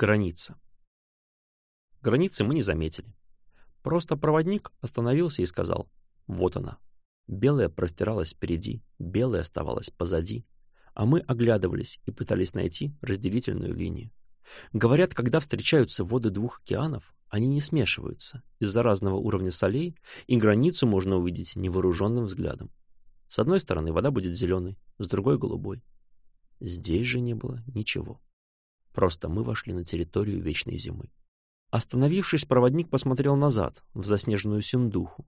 Граница. Границы мы не заметили. Просто проводник остановился и сказал «Вот она». Белая простиралась впереди, белая оставалась позади, а мы оглядывались и пытались найти разделительную линию. Говорят, когда встречаются воды двух океанов, они не смешиваются из-за разного уровня солей, и границу можно увидеть невооруженным взглядом. С одной стороны вода будет зеленой, с другой — голубой. Здесь же не было ничего. Просто мы вошли на территорию вечной зимы. Остановившись, проводник посмотрел назад, в заснеженную синдуху.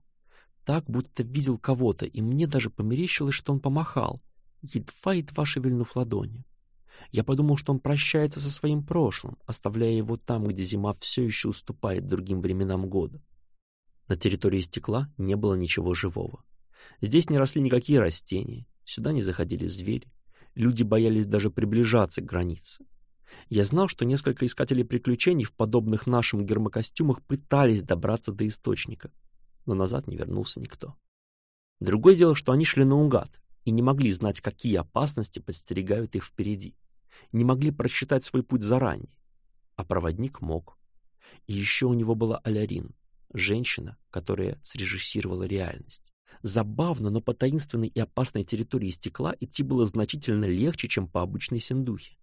Так, будто видел кого-то, и мне даже померещилось, что он помахал, едва-едва шевельнув ладони. Я подумал, что он прощается со своим прошлым, оставляя его там, где зима все еще уступает другим временам года. На территории стекла не было ничего живого. Здесь не росли никакие растения, сюда не заходили звери, люди боялись даже приближаться к границе. Я знал, что несколько искателей приключений в подобных нашим гермокостюмах пытались добраться до источника, но назад не вернулся никто. Другое дело, что они шли наугад и не могли знать, какие опасности подстерегают их впереди, не могли просчитать свой путь заранее, а проводник мог. И еще у него была Алярин, женщина, которая срежиссировала реальность. Забавно, но по таинственной и опасной территории стекла идти было значительно легче, чем по обычной синдухе.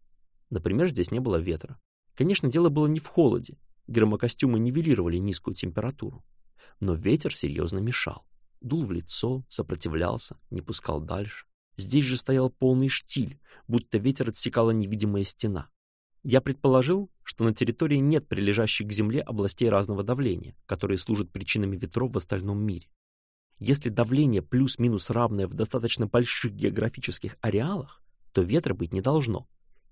Например, здесь не было ветра. Конечно, дело было не в холоде. Громокостюмы нивелировали низкую температуру. Но ветер серьезно мешал. Дул в лицо, сопротивлялся, не пускал дальше. Здесь же стоял полный штиль, будто ветер отсекала невидимая стена. Я предположил, что на территории нет прилежащих к земле областей разного давления, которые служат причинами ветров в остальном мире. Если давление плюс-минус равное в достаточно больших географических ареалах, то ветра быть не должно,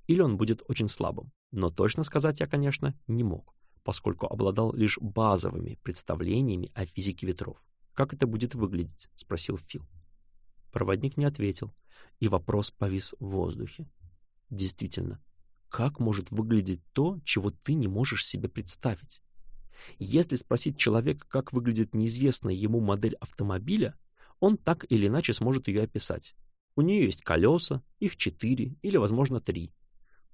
или он будет очень слабым. Но точно сказать я, конечно, не мог, поскольку обладал лишь базовыми представлениями о физике ветров. «Как это будет выглядеть?» — спросил Фил. Проводник не ответил, и вопрос повис в воздухе. Действительно, как может выглядеть то, чего ты не можешь себе представить? Если спросить человека, как выглядит неизвестная ему модель автомобиля, он так или иначе сможет ее описать. У нее есть колеса, их четыре или, возможно, три,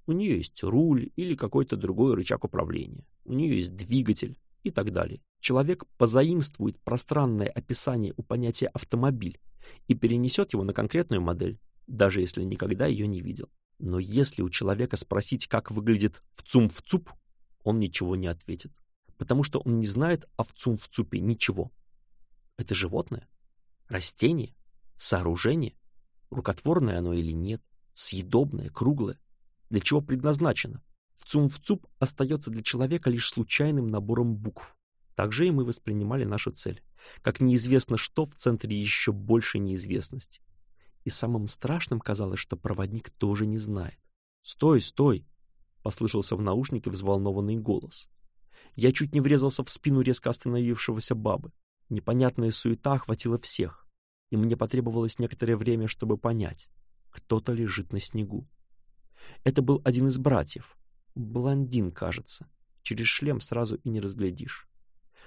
у нее есть руль или какой-то другой рычаг управления. У нее есть двигатель и так далее. Человек позаимствует пространное описание у понятия «автомобиль» и перенесет его на конкретную модель, даже если никогда ее не видел. Но если у человека спросить, как выглядит вцум-вцуп, он ничего не ответит, потому что он не знает о вцум-вцупе ничего. Это животное, растение, сооружение, рукотворное оно или нет, съедобное, круглое для чего предназначено. в цуп остается для человека лишь случайным набором букв. Также и мы воспринимали нашу цель, как неизвестно что в центре еще больше неизвестности. И самым страшным казалось, что проводник тоже не знает. «Стой, стой!» — послышался в наушнике взволнованный голос. Я чуть не врезался в спину резко остановившегося бабы. Непонятная суета охватила всех, и мне потребовалось некоторое время, чтобы понять, кто-то лежит на снегу. Это был один из братьев. Блондин, кажется. Через шлем сразу и не разглядишь.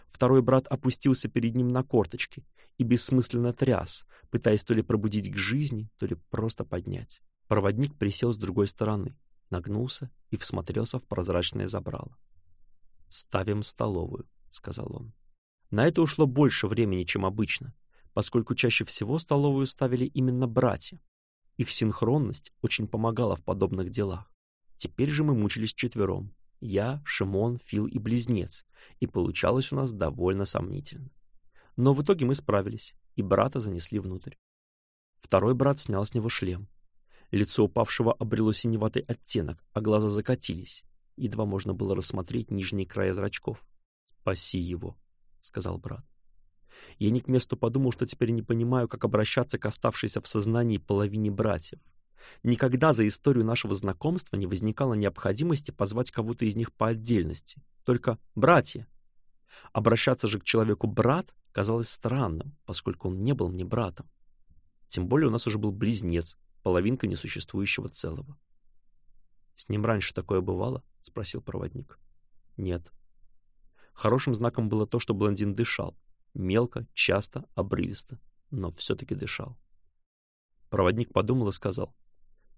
Второй брат опустился перед ним на корточки и бессмысленно тряс, пытаясь то ли пробудить к жизни, то ли просто поднять. Проводник присел с другой стороны, нагнулся и всмотрелся в прозрачное забрало. «Ставим столовую», — сказал он. На это ушло больше времени, чем обычно, поскольку чаще всего столовую ставили именно братья, их синхронность очень помогала в подобных делах. Теперь же мы мучились четвером. Я, Шимон, Фил и Близнец. И получалось у нас довольно сомнительно. Но в итоге мы справились, и брата занесли внутрь. Второй брат снял с него шлем. Лицо упавшего обрело синеватый оттенок, а глаза закатились. Едва можно было рассмотреть нижние края зрачков. «Спаси его», — сказал брат. Я не к месту подумал, что теперь не понимаю, как обращаться к оставшейся в сознании половине братьев. Никогда за историю нашего знакомства не возникало необходимости позвать кого-то из них по отдельности, только братья. Обращаться же к человеку «брат» казалось странным, поскольку он не был мне братом. Тем более у нас уже был близнец, половинка несуществующего целого. «С ним раньше такое бывало?» — спросил проводник. «Нет». Хорошим знаком было то, что блондин дышал, мелко, часто, обрывисто, но все-таки дышал. Проводник подумал и сказал,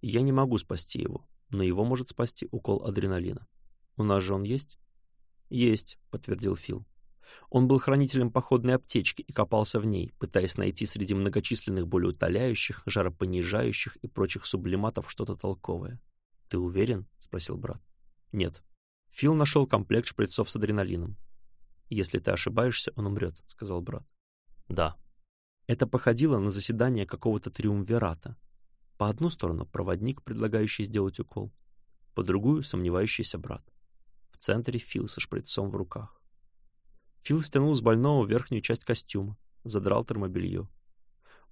«Я не могу спасти его, но его может спасти укол адреналина. У нас же он есть?» «Есть», — подтвердил Фил. Он был хранителем походной аптечки и копался в ней, пытаясь найти среди многочисленных болеутоляющих, жаропонижающих и прочих сублиматов что-то толковое. «Ты уверен?» — спросил брат. «Нет». Фил нашел комплект шприцов с адреналином, если ты ошибаешься, он умрет», — сказал брат. «Да». Это походило на заседание какого-то триумвирата. По одну сторону проводник, предлагающий сделать укол, по другую — сомневающийся брат. В центре Фил со шприцом в руках. Фил стянул с больного верхнюю часть костюма, задрал термобелье.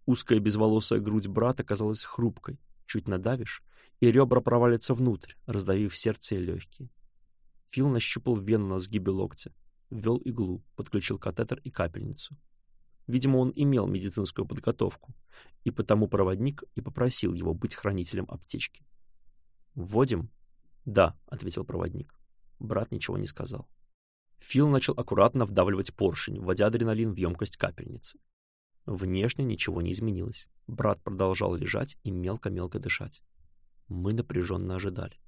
Узкая безволосая грудь брата казалась хрупкой. Чуть надавишь, и ребра провалятся внутрь, раздавив сердце и легкие. Фил нащупал вену на сгибе локтя, ввел иглу, подключил катетер и капельницу. Видимо, он имел медицинскую подготовку, и потому проводник и попросил его быть хранителем аптечки. «Вводим?» «Да», — ответил проводник. Брат ничего не сказал. Фил начал аккуратно вдавливать поршень, вводя адреналин в емкость капельницы. Внешне ничего не изменилось. Брат продолжал лежать и мелко-мелко дышать. Мы напряженно ожидали.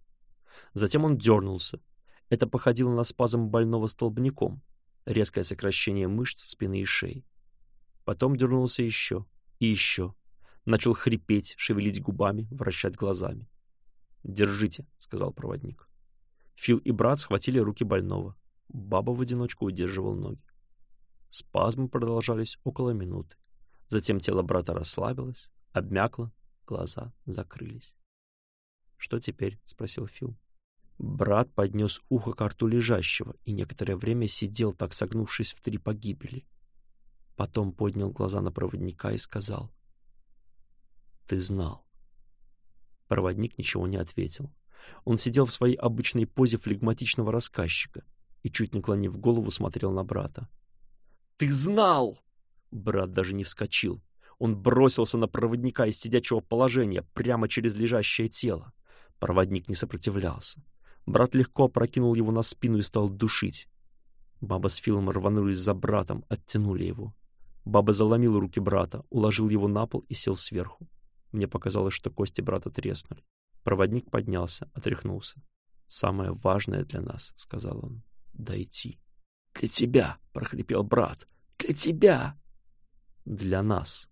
Затем он дернулся, это походило на спазм больного столбняком, резкое сокращение мышц спины и шеи. Потом дернулся еще и еще. Начал хрипеть, шевелить губами, вращать глазами. «Держите», — сказал проводник. Фил и брат схватили руки больного. Баба в одиночку удерживал ноги. Спазмы продолжались около минуты. Затем тело брата расслабилось, обмякло, глаза закрылись. «Что теперь?» — спросил Фил. Брат поднес ухо к рту лежащего и некоторое время сидел так, согнувшись в три погибели. Потом поднял глаза на проводника и сказал. «Ты знал». Проводник ничего не ответил. Он сидел в своей обычной позе флегматичного рассказчика и, чуть наклонив голову, смотрел на брата. «Ты знал!» Брат даже не вскочил. Он бросился на проводника из сидячего положения прямо через лежащее тело. Проводник не сопротивлялся. Брат легко опрокинул его на спину и стал душить. Баба с Филом рванулись за братом, оттянули его. Баба заломила руки брата, уложил его на пол и сел сверху. Мне показалось, что кости брата треснули. Проводник поднялся, отряхнулся. «Самое важное для нас», — сказал он, — «дойти». «Для тебя!» — прохрипел брат. «Для тебя!» «Для нас.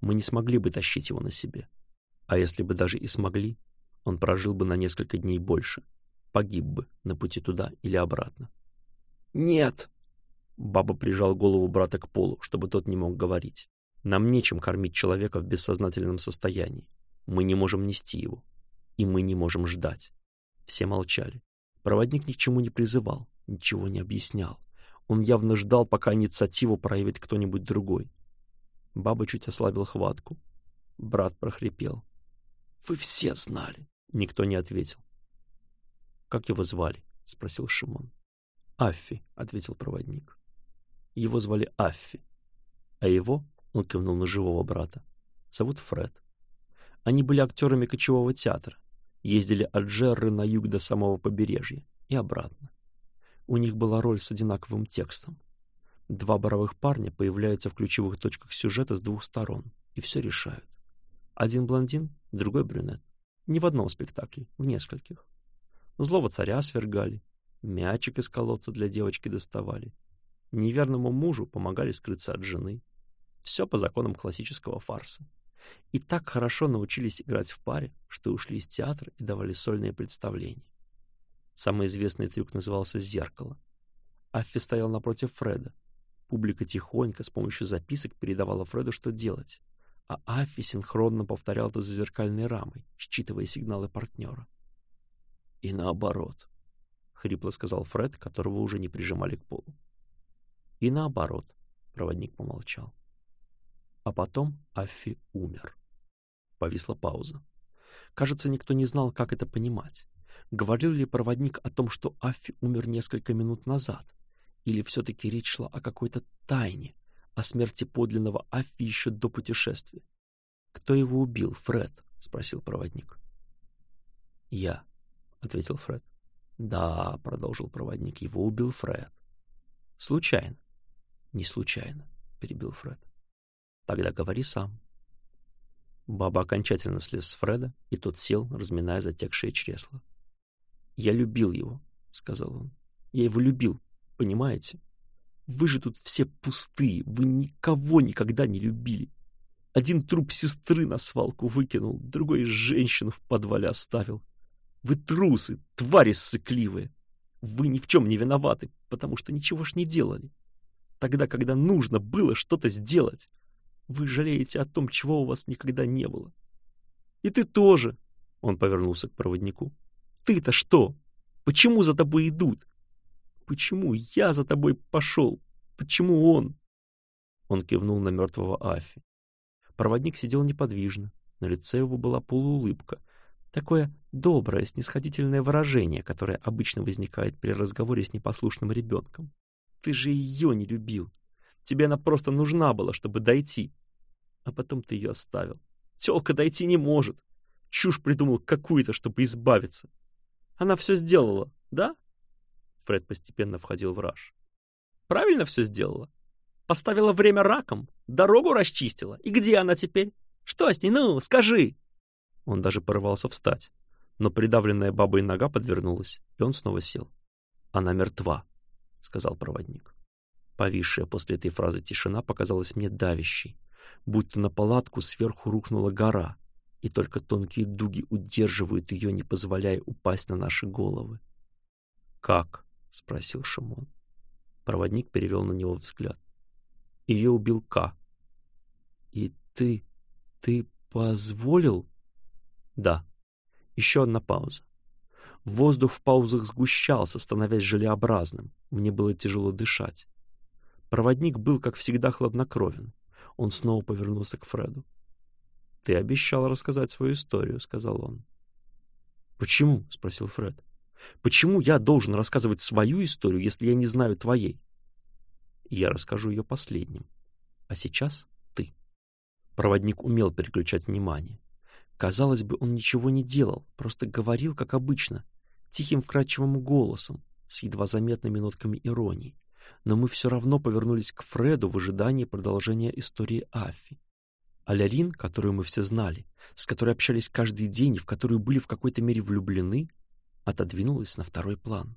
Мы не смогли бы тащить его на себе. А если бы даже и смогли, он прожил бы на несколько дней больше погиб бы на пути туда или обратно. «Нет!» Баба прижал голову брата к полу, чтобы тот не мог говорить. «Нам нечем кормить человека в бессознательном состоянии. Мы не можем нести его. И мы не можем ждать». Все молчали. Проводник ни к чему не призывал, ничего не объяснял. Он явно ждал, пока инициативу проявит кто-нибудь другой. Баба чуть ослабил хватку. Брат прохрипел. «Вы все знали!» Никто не ответил как его звали спросил шимон аффи ответил проводник его звали аффи а его он кивнул на живого брата зовут фред. Они были актерами кочевого театра ездили от джерры на юг до самого побережья и обратно. У них была роль с одинаковым текстом. Два боровых парня появляются в ключевых точках сюжета с двух сторон и все решают. Один блондин другой брюнет. Не в одном спектакле в нескольких. Злого царя свергали, мячик из колодца для девочки доставали, неверному мужу помогали скрыться от жены. Все по законам классического фарса. И так хорошо научились играть в паре, что ушли из театра и давали сольные представления. Самый известный трюк назывался «Зеркало». Аффи стоял напротив Фреда. Публика тихонько с помощью записок передавала Фреду, что делать, а Аффи синхронно повторял это за зеркальной рамой, считывая сигналы партнера и наоборот», — хрипло сказал Фред, которого уже не прижимали к полу. «И наоборот», — проводник помолчал. А потом Аффи умер. Повисла пауза. Кажется, никто не знал, как это понимать. Говорил ли проводник о том, что Аффи умер несколько минут назад? Или все-таки речь шла о какой-то тайне, о смерти подлинного Аффи еще до путешествия? «Кто его убил, Фред?» — спросил проводник. «Я», — ответил Фред. «Да», — продолжил проводник, — «его убил Фред». «Случайно». «Не случайно», — перебил Фред. «Тогда говори сам». Баба окончательно слез с Фреда, и тот сел, разминая затекшее чресло. «Я любил его», — сказал он. «Я его любил, понимаете? Вы же тут все пустые, вы никого никогда не любили. Один труп сестры на свалку выкинул, другой женщину в подвале оставил, вы трусы, твари ссыкливые. Вы ни в чем не виноваты, потому что ничего ж не делали. Тогда, когда нужно было что-то сделать, вы жалеете о том, чего у вас никогда не было. И ты тоже, — он повернулся к проводнику. Ты-то что? Почему за тобой идут? Почему я за тобой пошел? Почему он? Он кивнул на мертвого Афи. Проводник сидел неподвижно. На лице его была полуулыбка — такое доброе, снисходительное выражение, которое обычно возникает при разговоре с непослушным ребенком. Ты же ее не любил. Тебе она просто нужна была, чтобы дойти. А потом ты ее оставил. Телка дойти не может. Чушь придумал какую-то, чтобы избавиться. Она все сделала, да? Фред постепенно входил в раж. Правильно все сделала? Поставила время раком, дорогу расчистила. И где она теперь? Что с ней? Ну, скажи! Он даже порывался встать, но придавленная бабой нога подвернулась, и он снова сел. «Она мертва», — сказал проводник. Повисшая после этой фразы тишина показалась мне давящей, будто на палатку сверху рухнула гора, и только тонкие дуги удерживают ее, не позволяя упасть на наши головы. «Как?» — спросил Шимон. Проводник перевел на него взгляд. «Ее убил К». «И ты... ты позволил?» Да, еще одна пауза. Воздух в паузах сгущался, становясь желеобразным. Мне было тяжело дышать. Проводник был, как всегда, хладнокровен. Он снова повернулся к Фреду. «Ты обещал рассказать свою историю», — сказал он. «Почему?» — спросил Фред. «Почему я должен рассказывать свою историю, если я не знаю твоей?» «Я расскажу ее последним. А сейчас ты». Проводник умел переключать внимание. Казалось бы, он ничего не делал, просто говорил, как обычно, тихим вкрадчивым голосом, с едва заметными нотками иронии. Но мы все равно повернулись к Фреду в ожидании продолжения истории Афи. Алярин, которую мы все знали, с которой общались каждый день и в которую были в какой-то мере влюблены, отодвинулась на второй план.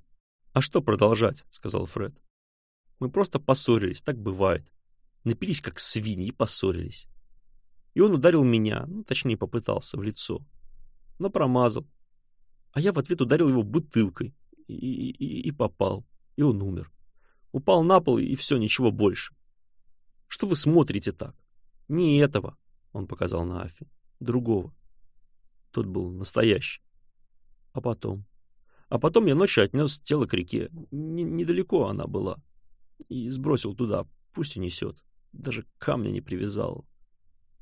«А что продолжать?» — сказал Фред. «Мы просто поссорились, так бывает. Напились, как свиньи, и поссорились и он ударил меня, ну, точнее попытался, в лицо. Но промазал. А я в ответ ударил его бутылкой и, и, и попал. И он умер. Упал на пол, и все, ничего больше. Что вы смотрите так? Не этого, он показал на Афи. Другого. Тот был настоящий. А потом? А потом я ночью отнес тело к реке. Н недалеко она была. И сбросил туда. Пусть унесет. Даже камня не привязал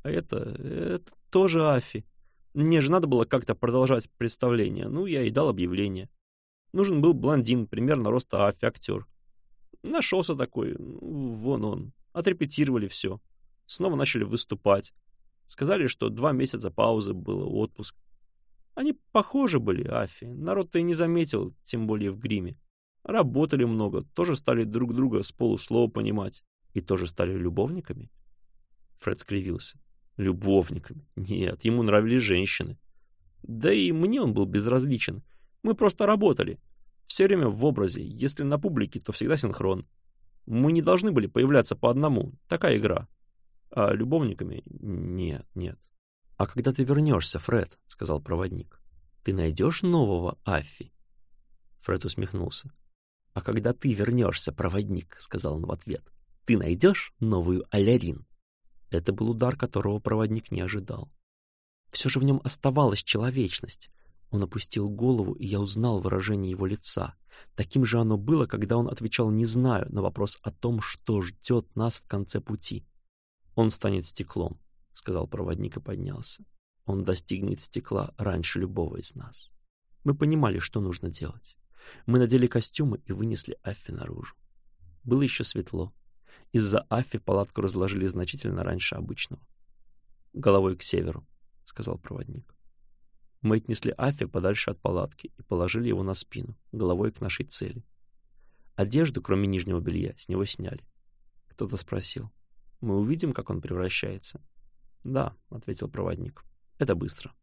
это, это тоже Афи. Мне же надо было как-то продолжать представление, ну, я и дал объявление. Нужен был блондин, примерно роста Афи, актер. Нашелся такой, вон он. Отрепетировали все. Снова начали выступать. Сказали, что два месяца паузы было, отпуск. Они похожи были, Афи. Народ-то и не заметил, тем более в гриме. Работали много, тоже стали друг друга с полуслова понимать. И тоже стали любовниками. Фред скривился. Любовниками. Нет, ему нравились женщины. Да и мне он был безразличен. Мы просто работали. Все время в образе. Если на публике, то всегда синхрон. Мы не должны были появляться по одному. Такая игра. А любовниками? Нет, нет. «А когда ты вернешься, Фред?» — сказал проводник. «Ты найдешь нового Аффи?» Фред усмехнулся. «А когда ты вернешься, проводник?» — сказал он в ответ. «Ты найдешь новую Алярин?» Это был удар, которого проводник не ожидал. Все же в нем оставалась человечность. Он опустил голову, и я узнал выражение его лица. Таким же оно было, когда он отвечал «не знаю» на вопрос о том, что ждет нас в конце пути. «Он станет стеклом», — сказал проводник и поднялся. «Он достигнет стекла раньше любого из нас». Мы понимали, что нужно делать. Мы надели костюмы и вынесли Аффи наружу. Было еще светло. Из-за Афи палатку разложили значительно раньше обычного. «Головой к северу», — сказал проводник. Мы отнесли Афи подальше от палатки и положили его на спину, головой к нашей цели. Одежду, кроме нижнего белья, с него сняли. Кто-то спросил. «Мы увидим, как он превращается?» «Да», — ответил проводник. «Это быстро».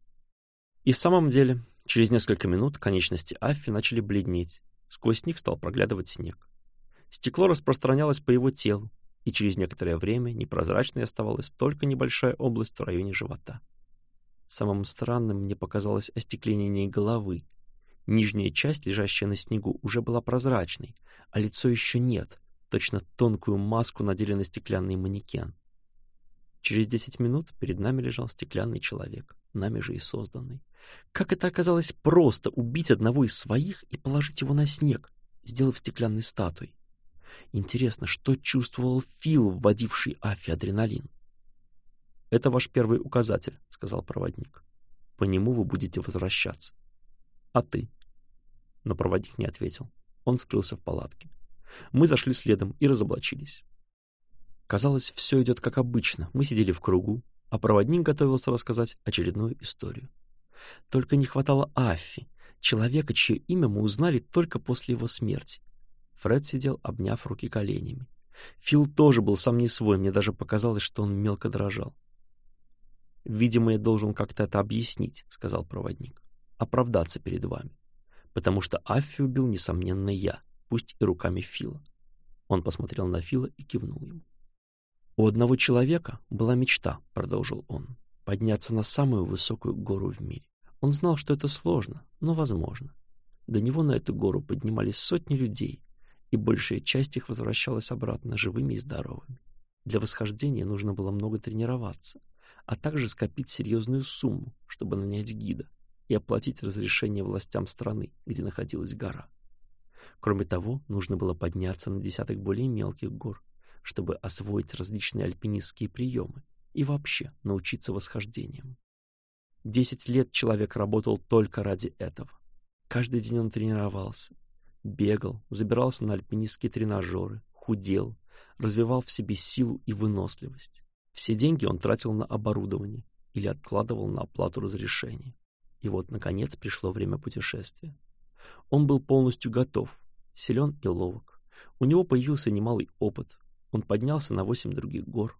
И в самом деле, через несколько минут конечности Афи начали бледнеть. Сквозь них стал проглядывать снег. Стекло распространялось по его телу, и через некоторое время непрозрачной оставалась только небольшая область в районе живота. Самым странным мне показалось остекление головы. Нижняя часть, лежащая на снегу, уже была прозрачной, а лицо еще нет, точно тонкую маску надели на стеклянный манекен. Через десять минут перед нами лежал стеклянный человек, нами же и созданный. Как это оказалось просто убить одного из своих и положить его на снег, сделав стеклянной статуей? Интересно, что чувствовал Фил, вводивший Афи адреналин. «Это ваш первый указатель», — сказал проводник. «По нему вы будете возвращаться». «А ты?» Но проводник не ответил. Он скрылся в палатке. Мы зашли следом и разоблачились. Казалось, все идет как обычно. Мы сидели в кругу, а проводник готовился рассказать очередную историю. Только не хватало Афи, человека, чье имя мы узнали только после его смерти. Фред сидел, обняв руки коленями. Фил тоже был сам не свой, мне даже показалось, что он мелко дрожал. «Видимо, я должен как-то это объяснить», — сказал проводник. «Оправдаться перед вами. Потому что Аффи убил, несомненно, я, пусть и руками Фила». Он посмотрел на Фила и кивнул ему. «У одного человека была мечта», — продолжил он, — «подняться на самую высокую гору в мире. Он знал, что это сложно, но возможно. До него на эту гору поднимались сотни людей, и большая часть их возвращалась обратно живыми и здоровыми. Для восхождения нужно было много тренироваться, а также скопить серьезную сумму, чтобы нанять гида и оплатить разрешение властям страны, где находилась гора. Кроме того, нужно было подняться на десяток более мелких гор, чтобы освоить различные альпинистские приемы и вообще научиться восхождениям. Десять лет человек работал только ради этого. Каждый день он тренировался, бегал, забирался на альпинистские тренажеры, худел, развивал в себе силу и выносливость. Все деньги он тратил на оборудование или откладывал на оплату разрешений. И вот, наконец, пришло время путешествия. Он был полностью готов, силен и ловок. У него появился немалый опыт. Он поднялся на восемь других гор.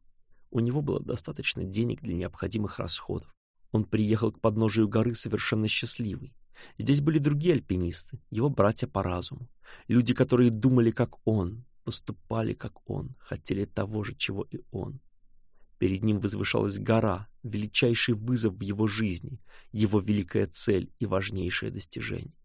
У него было достаточно денег для необходимых расходов. Он приехал к подножию горы совершенно счастливый. Здесь были другие альпинисты, его братья по разуму. Люди, которые думали, как он, поступали, как он, хотели того же, чего и он. Перед ним возвышалась гора, величайший вызов в его жизни, его великая цель и важнейшее достижение.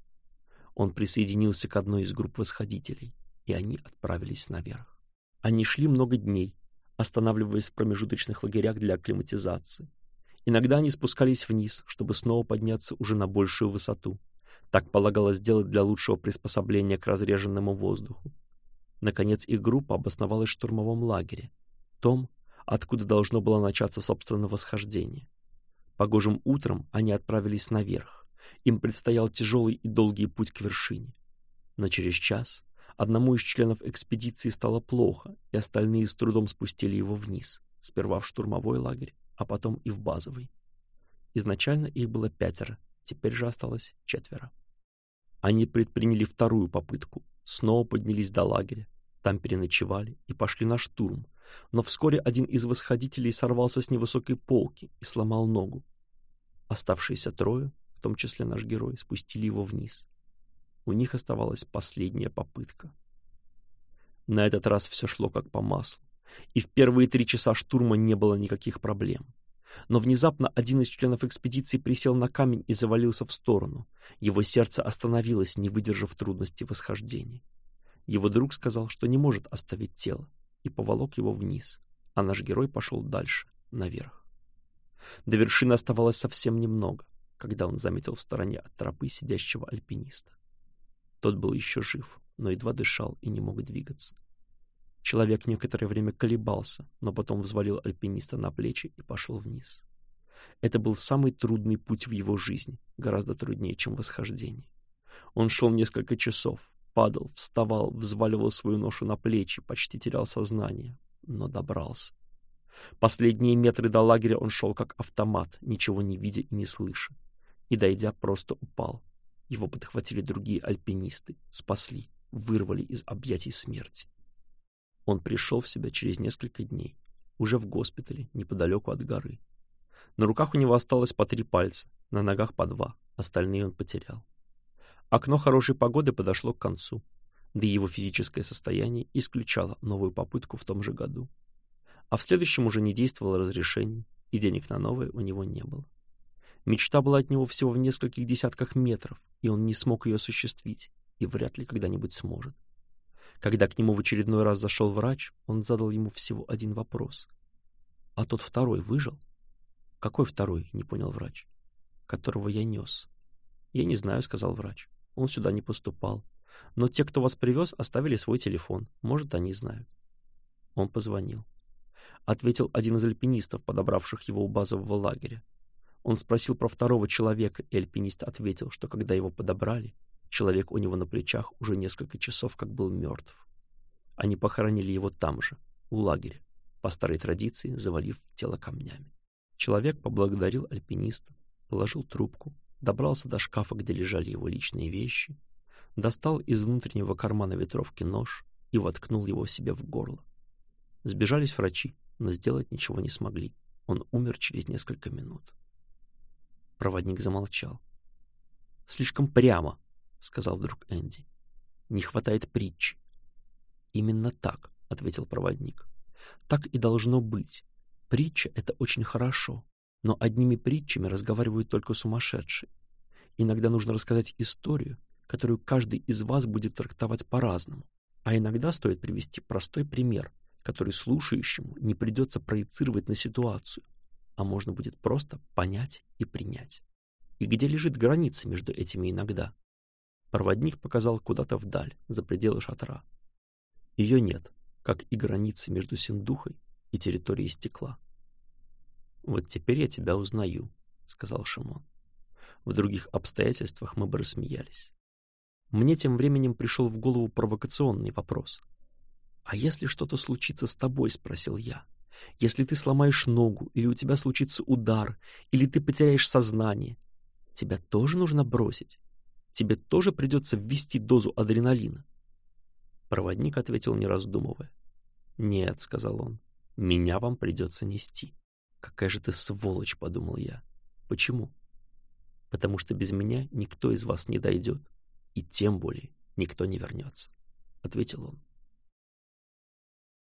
Он присоединился к одной из групп восходителей, и они отправились наверх. Они шли много дней, останавливаясь в промежуточных лагерях для акклиматизации. Иногда они спускались вниз, чтобы снова подняться уже на большую высоту. Так полагалось делать для лучшего приспособления к разреженному воздуху. Наконец их группа обосновалась в штурмовом лагере, том, откуда должно было начаться собственное восхождение. Погожим утром они отправились наверх. Им предстоял тяжелый и долгий путь к вершине. Но через час одному из членов экспедиции стало плохо, и остальные с трудом спустили его вниз, сперва в штурмовой лагерь, а потом и в базовый. Изначально их было пятеро, теперь же осталось четверо. Они предприняли вторую попытку, снова поднялись до лагеря, там переночевали и пошли на штурм, но вскоре один из восходителей сорвался с невысокой полки и сломал ногу. Оставшиеся трое, в том числе наш герой, спустили его вниз. У них оставалась последняя попытка. На этот раз все шло как по маслу и в первые три часа штурма не было никаких проблем. Но внезапно один из членов экспедиции присел на камень и завалился в сторону. Его сердце остановилось, не выдержав трудности восхождения. Его друг сказал, что не может оставить тело, и поволок его вниз, а наш герой пошел дальше, наверх. До вершины оставалось совсем немного, когда он заметил в стороне от тропы сидящего альпиниста. Тот был еще жив, но едва дышал и не мог двигаться. Человек некоторое время колебался, но потом взвалил альпиниста на плечи и пошел вниз. Это был самый трудный путь в его жизни, гораздо труднее, чем восхождение. Он шел несколько часов, падал, вставал, взваливал свою ношу на плечи, почти терял сознание, но добрался. Последние метры до лагеря он шел как автомат, ничего не видя и не слыша. И, дойдя, просто упал. Его подхватили другие альпинисты, спасли, вырвали из объятий смерти. Он пришел в себя через несколько дней, уже в госпитале, неподалеку от горы. На руках у него осталось по три пальца, на ногах по два, остальные он потерял. Окно хорошей погоды подошло к концу, да и его физическое состояние исключало новую попытку в том же году. А в следующем уже не действовало разрешение, и денег на новое у него не было. Мечта была от него всего в нескольких десятках метров, и он не смог ее осуществить, и вряд ли когда-нибудь сможет когда к нему в очередной раз зашел врач, он задал ему всего один вопрос. «А тот второй выжил?» «Какой второй?» — не понял врач. «Которого я нес». «Я не знаю», — сказал врач. «Он сюда не поступал. Но те, кто вас привез, оставили свой телефон. Может, они знают». Он позвонил. Ответил один из альпинистов, подобравших его у базового лагеря. Он спросил про второго человека, и альпинист ответил, что когда его подобрали, Человек у него на плечах уже несколько часов как был мертв. Они похоронили его там же, у лагеря, по старой традиции завалив тело камнями. Человек поблагодарил альпиниста, положил трубку, добрался до шкафа, где лежали его личные вещи, достал из внутреннего кармана ветровки нож и воткнул его себе в горло. Сбежались врачи, но сделать ничего не смогли. Он умер через несколько минут. Проводник замолчал. «Слишком прямо», сказал вдруг Энди. «Не хватает притч». «Именно так», — ответил проводник. «Так и должно быть. Притча — это очень хорошо, но одними притчами разговаривают только сумасшедшие. Иногда нужно рассказать историю, которую каждый из вас будет трактовать по-разному. А иногда стоит привести простой пример, который слушающему не придется проецировать на ситуацию, а можно будет просто понять и принять. И где лежит граница между этими иногда? Проводник показал куда-то вдаль, за пределы шатра. Ее нет, как и границы между синдухой и территорией стекла. «Вот теперь я тебя узнаю», — сказал Шимон. В других обстоятельствах мы бы рассмеялись. Мне тем временем пришел в голову провокационный вопрос. «А если что-то случится с тобой?» — спросил я. «Если ты сломаешь ногу, или у тебя случится удар, или ты потеряешь сознание, тебя тоже нужно бросить?» тебе тоже придется ввести дозу адреналина. Проводник ответил, не раздумывая. «Нет», — сказал он, — «меня вам придется нести». «Какая же ты сволочь», — подумал я. «Почему?» «Потому что без меня никто из вас не дойдет, и тем более никто не вернется», — ответил он.